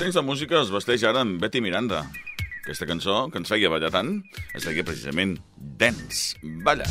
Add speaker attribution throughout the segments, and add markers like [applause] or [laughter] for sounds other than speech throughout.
Speaker 1: temps la música es vesteix ara amb Betty Miranda. Aquesta cançó, que ens feia ballar tant, es deia precisament Dance
Speaker 2: ballar.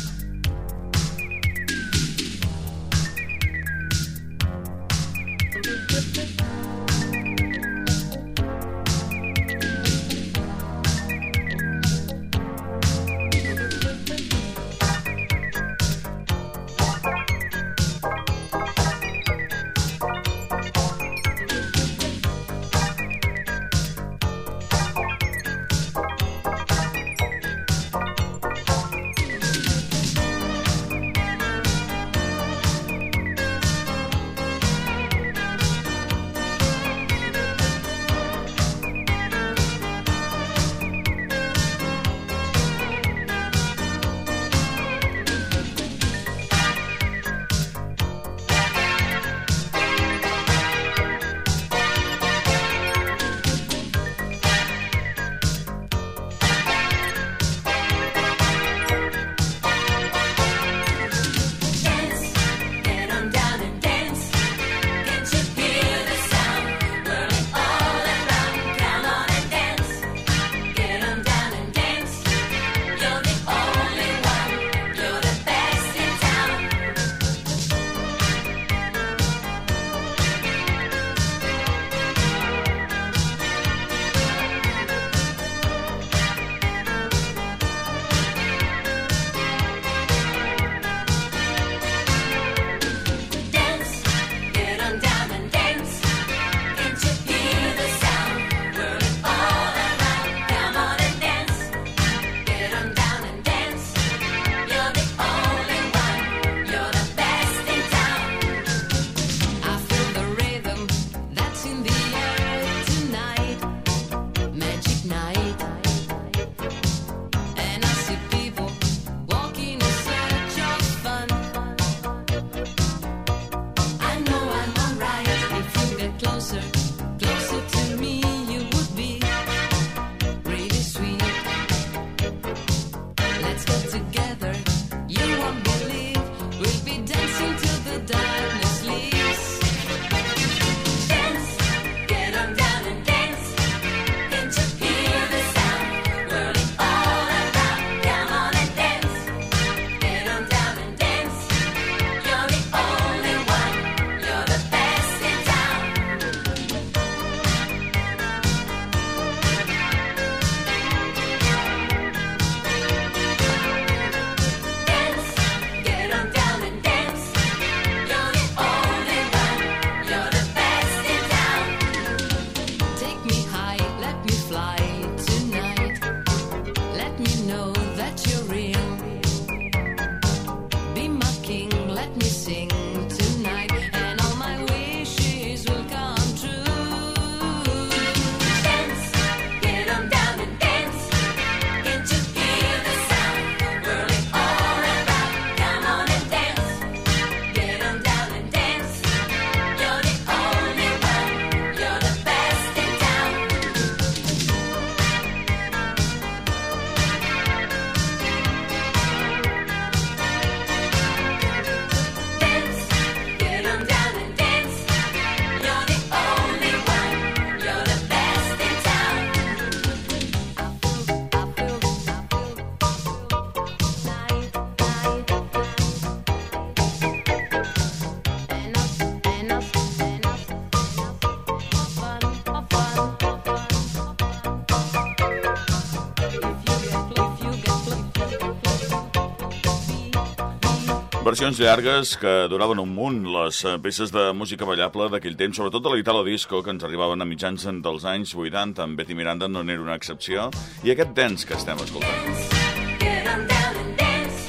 Speaker 1: versions llargues que duraven un munt, les eh, peces de música ballable d'aquell temps, sobretot de l'Italo Disco, que ens arribaven a mitjans dels anys 80, amb Betty Miranda no n'era una excepció, i aquest dance que estem escoltant.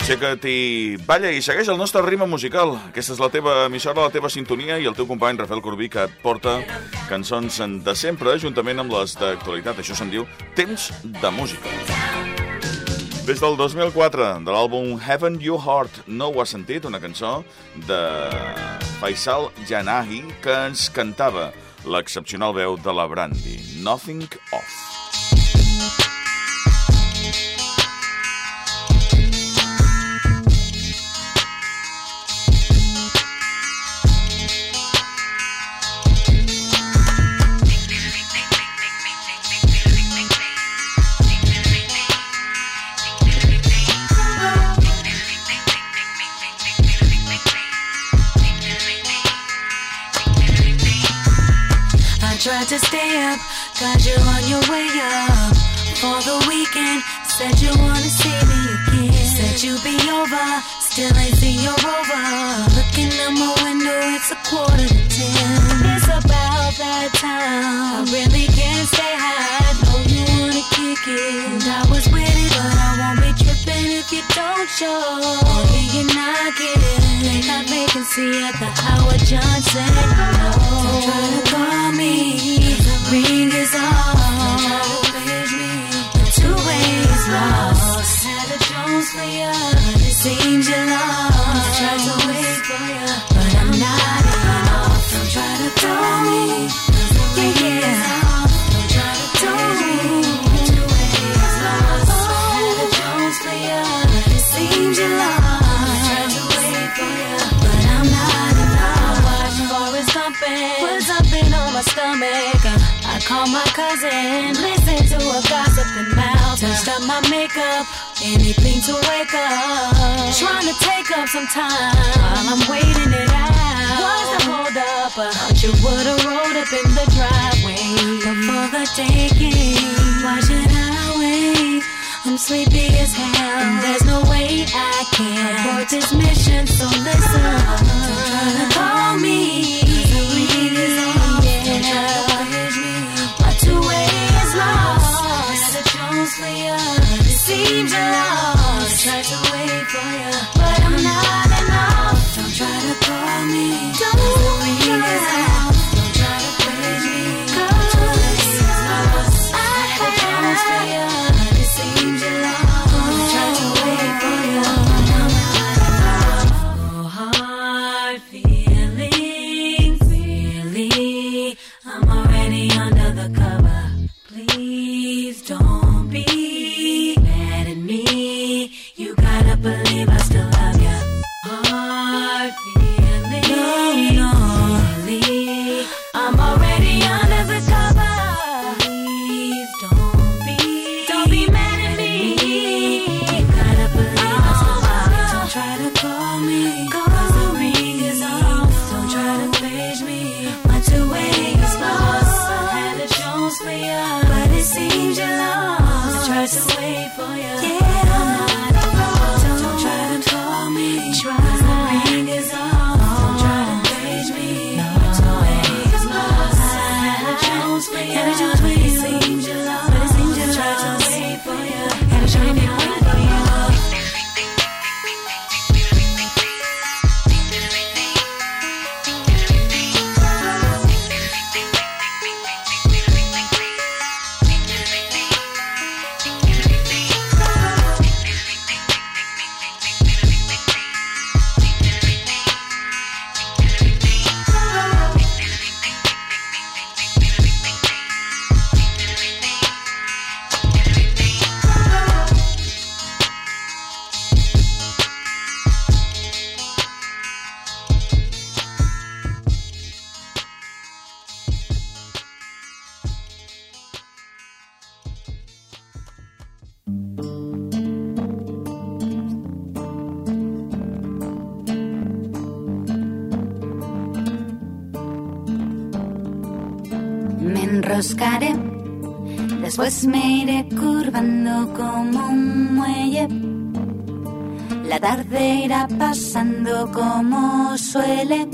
Speaker 1: Aixeca't i balla i segueix el nostre ritme musical. Aquesta és la teva emissora, la teva sintonia i el teu company Rafael Corbí que et porta cançons de sempre juntament amb les d'actualitat. Això se'n diu Temps de Música. Temps de Música. Des del 2004, de l'àlbum Heaven You Heart, No ho has sentit, una cançó de Faisal Janahi que ens cantava l'excepcional veu de la Brandy, Nothing Off.
Speaker 3: Tried to stay up, cause you're on your way up. For the weekend, said you wanna see me again. Said you'd be over, still ain't seen your rover. Looking out my window, it's a quarter to ten. It's about that time. I really can't stay high. I know you wanna kick it. And I was with it, but I won't be tripping if you don't show. Or hear you knocking. They got vacancy at the Howard Johnson. No, don't try to call me. The ring is off. Don't try to page me. The two ways lost. Had a Jones for ya. It seems you lost. Tried to wait for ya, but I'm not enough. Don't try to call me. Yeah, yeah. Don't call my cousin, listen to gossiping mouth. Up my makeup, anything to wake up. Trying to take up some time while I'm waiting it out. Hold up? I you would've rolled up in the driveway the came. Why should I wait? I'm sleepy as hell. I can't abort this mission. So listen, don't try to call me. Seems lost. Tried to wait for ya, but I'm not enough. Don't try to call me. Me
Speaker 4: iré curvando como un muelle. La tarde irá pasando como suele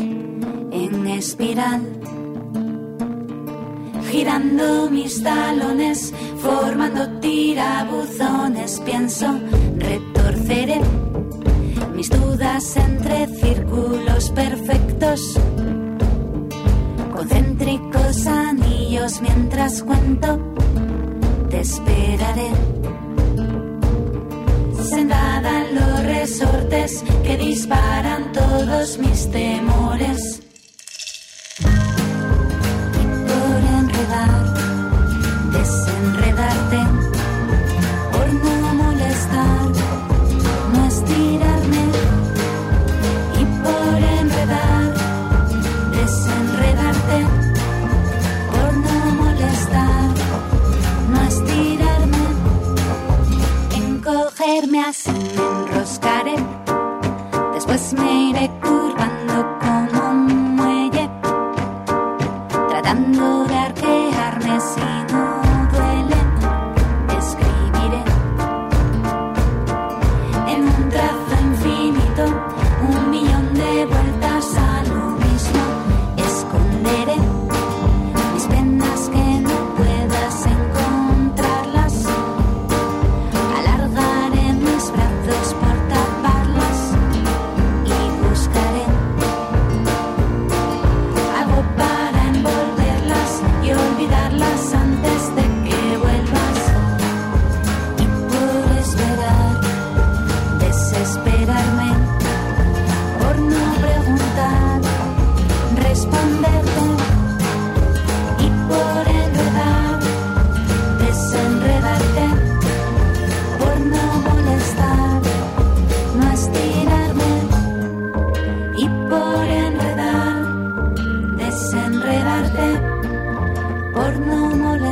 Speaker 4: en espiral. Girando mis talones, formando tirabuzones, pienso, retorceré mis dudas entre círculos perfectos concéntricos anillos mientras cuento, esperaré. Sentada en los resortes que disparan todos mis temores.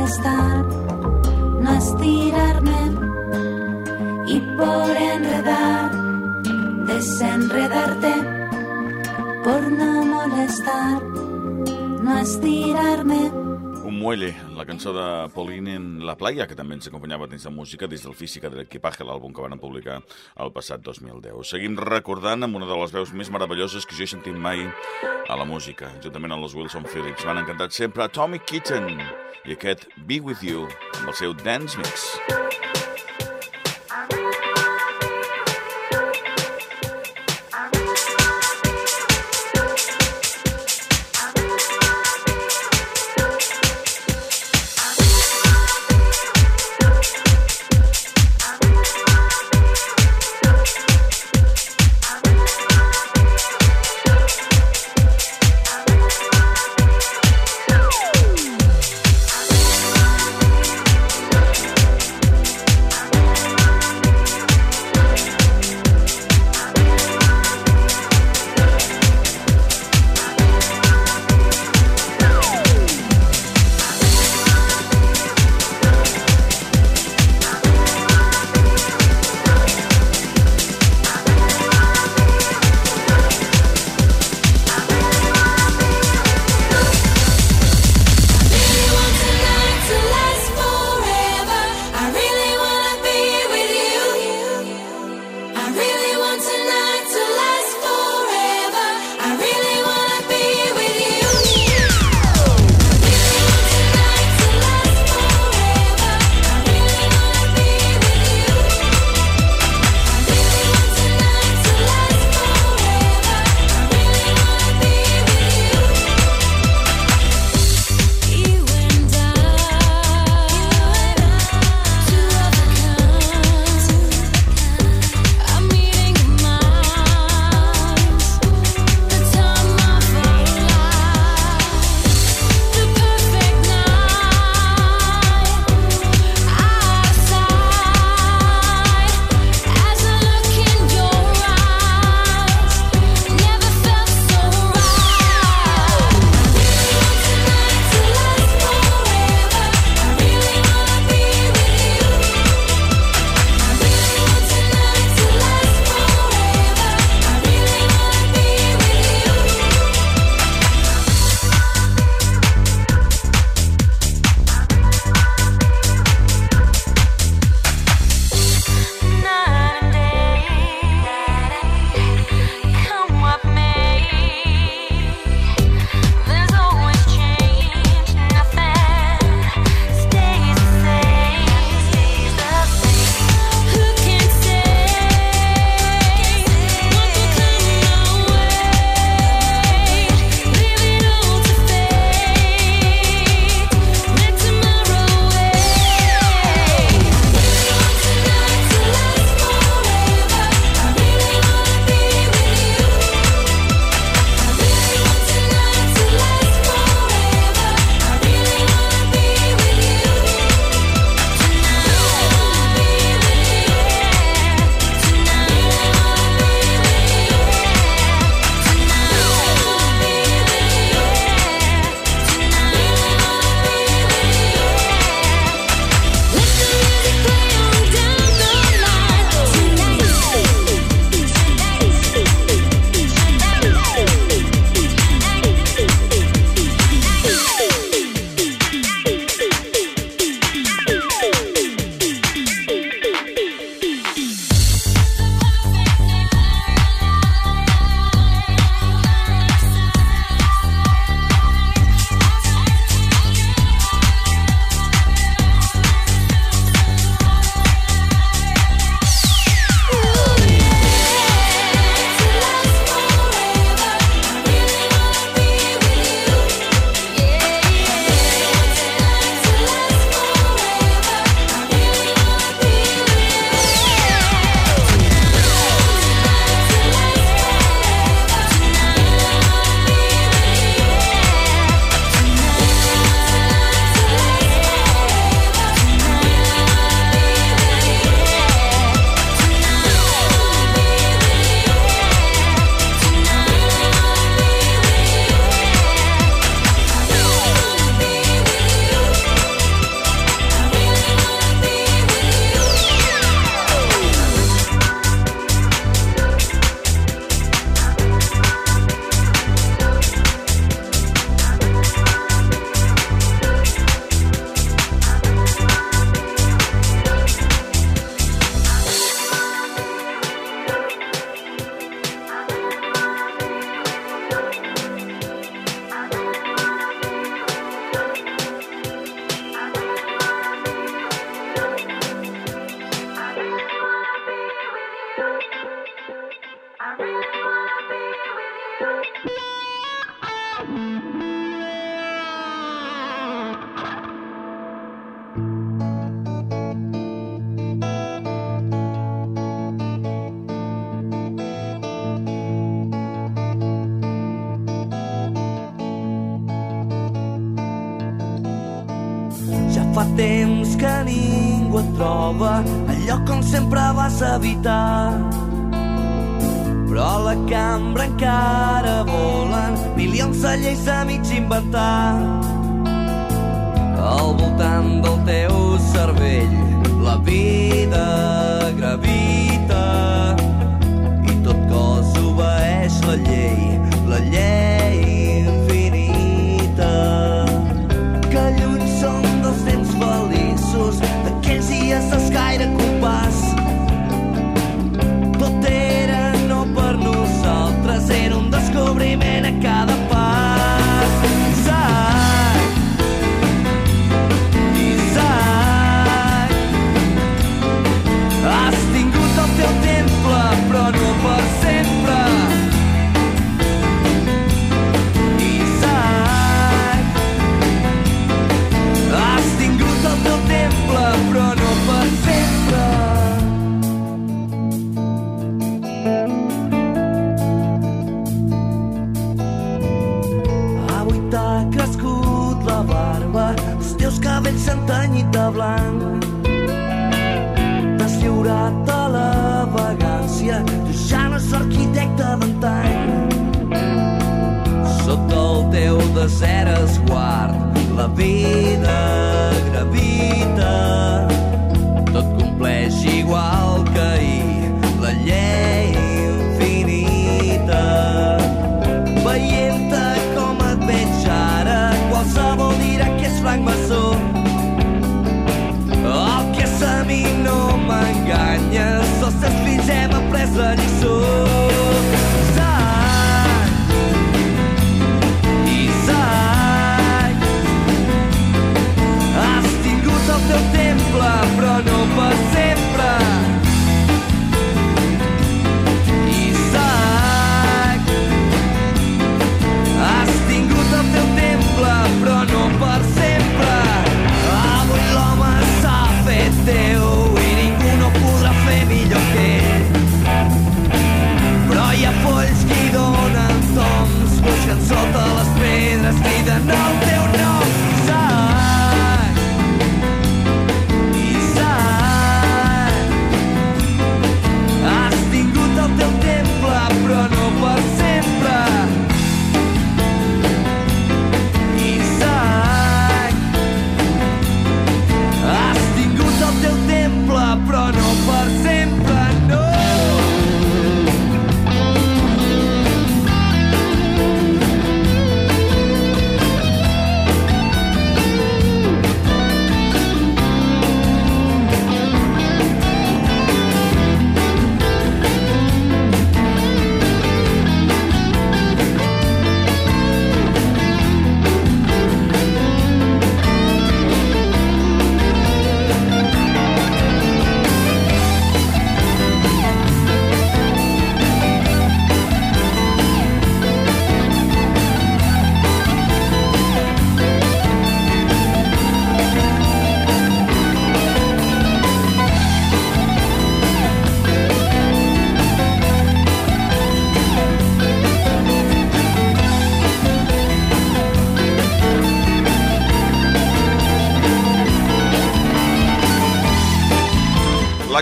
Speaker 4: No estirarme y por enredar, desenredarte, por no molestar, no estirarme. Muelle,
Speaker 1: la cançó de Pauline en La Playa, que també ens acompanyava dins de música des del Física de l'Equipaje, l'àlbum que van publicar el passat 2010. Seguim recordant amb una de les veus més meravelloses que jo he sentit mai a la música, juntament amb els Wilson Phillips. M'han encantat sempre a Tommy Kitten i aquest Be With You, amb el seu Dance Mix.
Speaker 5: Fa temps que ningú et troba el lloc on sempre vas habitar. Però a la cambra encara volen milions de lleis a mig inventar. Al voltant del teu cervell la vida gravita i tot cos obeeix la llei, la llei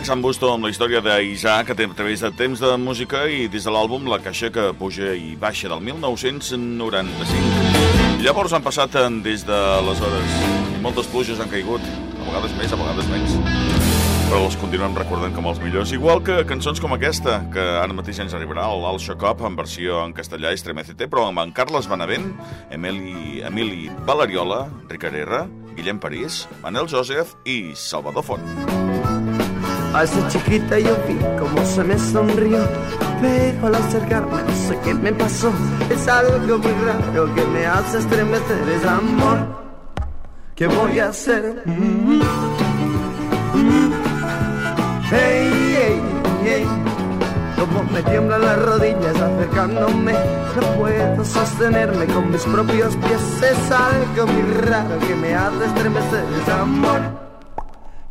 Speaker 1: Lax en Busto amb la història d'Isaac a través de temps de música i des de l'àlbum La Caixa que puja i baixa del 1995. Llavors han passat eh, des d'aleshores i moltes pluges han caigut, a vegades més, a vegades menys. Però els continuem recordant com els millors, igual que cançons com aquesta, que ara mateix ens arribarà l'Alt Shock Up en versió en castellà Estremecete, però amb en Carles Benavent, Emili, Emili Valeriola, Ricard Guillem París, Manel Joseph i Salvador Font.
Speaker 5: A esa chiquita yo vi cómo se me sonrió, pero al acercarme no sé qué me pasó. Es algo muy raro que me hace estremecer, es amor. ¿Qué voy a hacer? Mm, mm. Hey, hey, hey. Como me tiemblan las rodillas acercándome, no puedo sostenerme con mis propios pies. Es algo muy raro que me hace estremecer, es amor.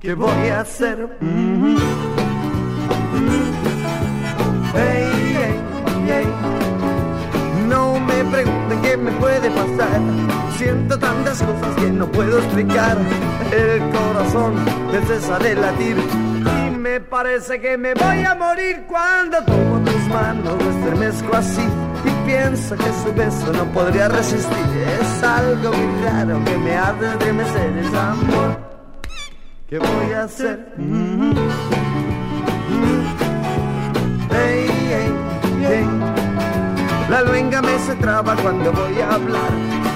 Speaker 5: ¿Qué voy a hacer? Mm, Hey, hey. No me pregunten qué me puede pasar. Si
Speaker 6: siento tantas cosas que no puedo explicar. El corazón me cesa de latir y me parece que me voy a morir cuando tomo tus manos, me estremezco así y pienso que su beso no podría resistir. Es algo muy raro que me hace estremecer, es amor. ¿Qué voy a hacer? Mm, mm, Ey, ey, ey. La luenga me se traba cuando voy a hablar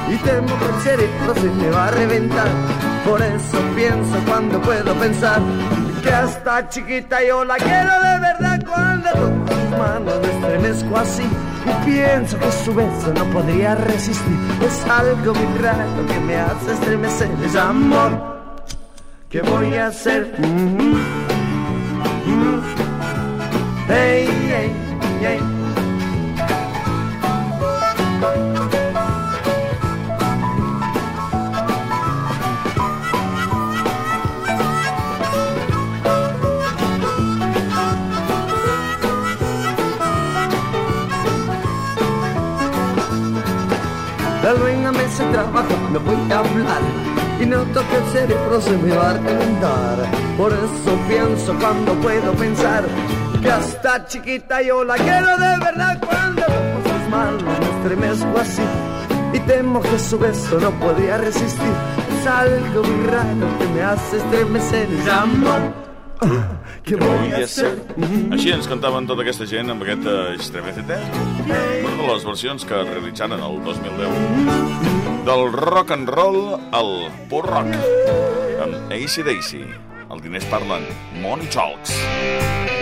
Speaker 6: y temo que el cerebro se me va a reventar. Por eso pienso cuando puedo pensar que hasta chiquita yo la quiero de verdad cuando toco sus manos me estremezco así y pienso que su beso no podría resistir. Es algo muy raro que me hace estremecer, es amor. ¿Qué voy a hacer? Mm, mm. Hey, hey, hey. La me se trabaja, no voy a hablar y noto que el cerebro se me va a reventar. Por eso pienso cuando puedo pensar que hasta chiquita yo la quiero de verdad cuando toco sus manos me estremezco así y temo que su beso no podría resistir. Es algo muy raro que me hace estremecer, es amor. [laughs] ¿Qué voy a hacer?
Speaker 1: Així ens cantaven tota aquesta gent amb aquest Estremecete, una de les versions que realitzaren el 2010. Del rock and roll al pur rock, amb AC Daisy. El diners parlen, Money Talks.
Speaker 7: Tailored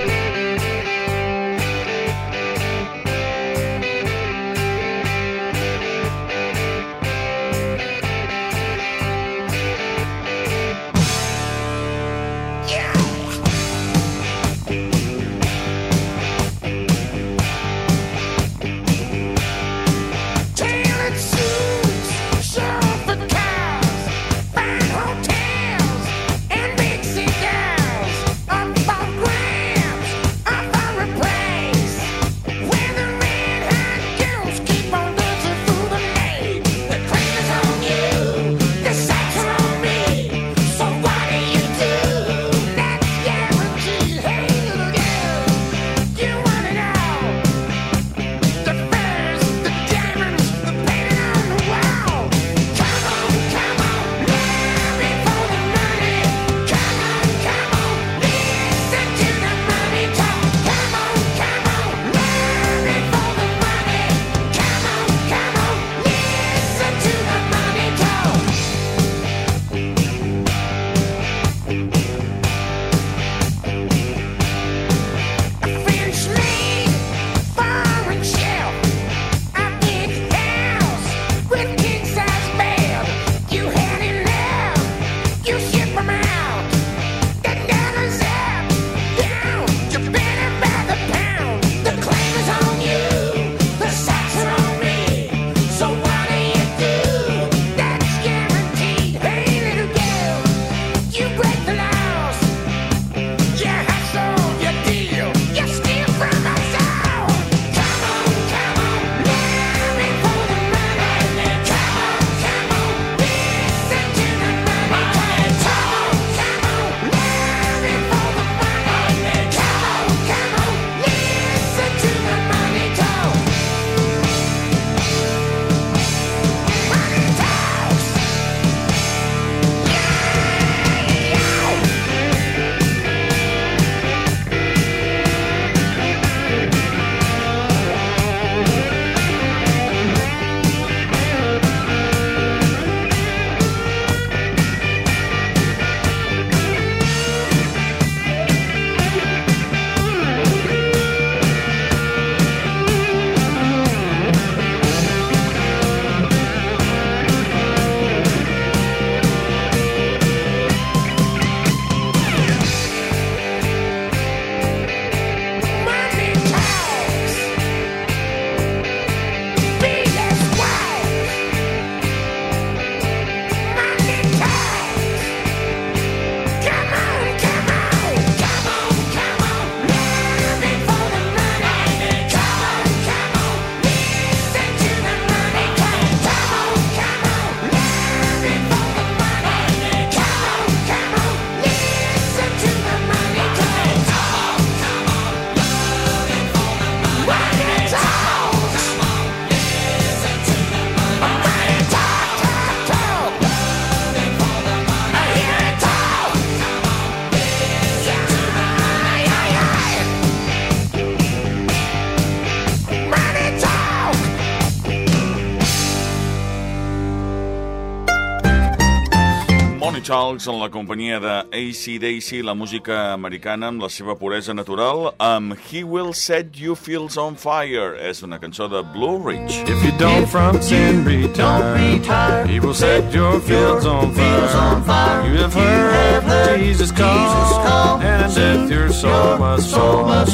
Speaker 1: Talks en la companyia de AC/DC, la música americana amb la seva puresa natural, amb He Will Set You Fields on Fire. És una cançó de Blue Ridge.
Speaker 8: If you don't from sin retire, he will set your fields on fire. You have heard Jesus call, and death your soul must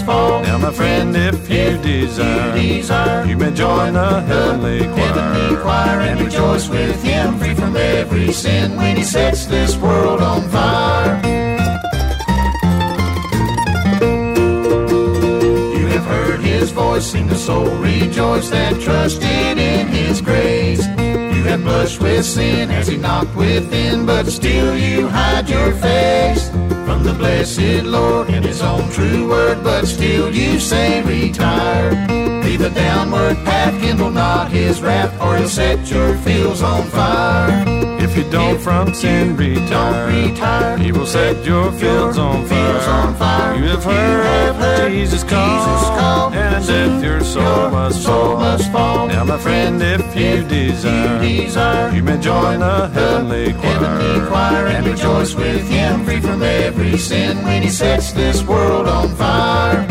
Speaker 8: fall. Now, my friend, if you desire, you may join the heavenly choir
Speaker 9: and rejoice with him, sin when he sets this world on fire. You have heard his voice, sing the soul rejoice that trusted in his grace. You have blushed with sin as he knocked within, but still you hide your face from the blessed Lord and his own true word, but still you say retire. Leave the downward path, kindle not his wrath, or he'll set your fields on fire.
Speaker 8: If you don't from sin retire,
Speaker 9: retire,
Speaker 8: he will set your fields on
Speaker 9: fields on fire.
Speaker 8: You have heard Jesus call, and death your soul must
Speaker 9: soul
Speaker 8: fall.
Speaker 9: must fall.
Speaker 8: Now, my friend, if you desire, you may join the heavenly choir
Speaker 9: and rejoice with him, free from every sin when he sets this world on fire.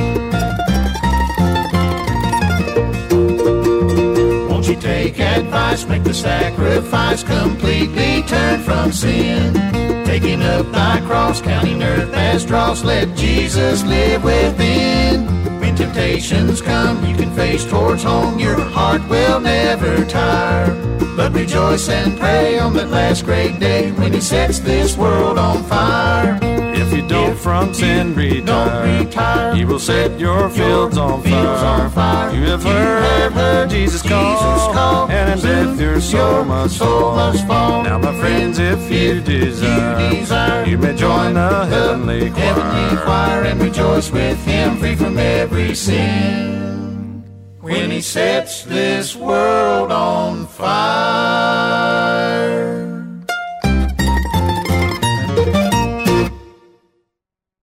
Speaker 9: Won't you take advice, make the sacrifice, completely turn from sin? Taking up thy cross, counting earth as dross, let Jesus live within. When temptations come, you can face towards home, your heart will never tire. But rejoice and pray on that last great day when he sets this world on fire.
Speaker 8: If you don't from sin retire,
Speaker 9: retire.
Speaker 8: he will set your fields on
Speaker 9: fields
Speaker 8: fire.
Speaker 9: on fire.
Speaker 8: You have
Speaker 9: You
Speaker 8: heard,
Speaker 9: heard
Speaker 8: Jesus
Speaker 9: Jesus
Speaker 8: call,
Speaker 9: call,
Speaker 8: and in death your soul must
Speaker 9: soul
Speaker 8: fall.
Speaker 9: must fall.
Speaker 8: Now, my friends, if you desire,
Speaker 9: desire,
Speaker 8: you may join the heavenly
Speaker 9: heavenly
Speaker 8: choir.
Speaker 9: choir and rejoice with him, free from every sin. When he sets this world on fire.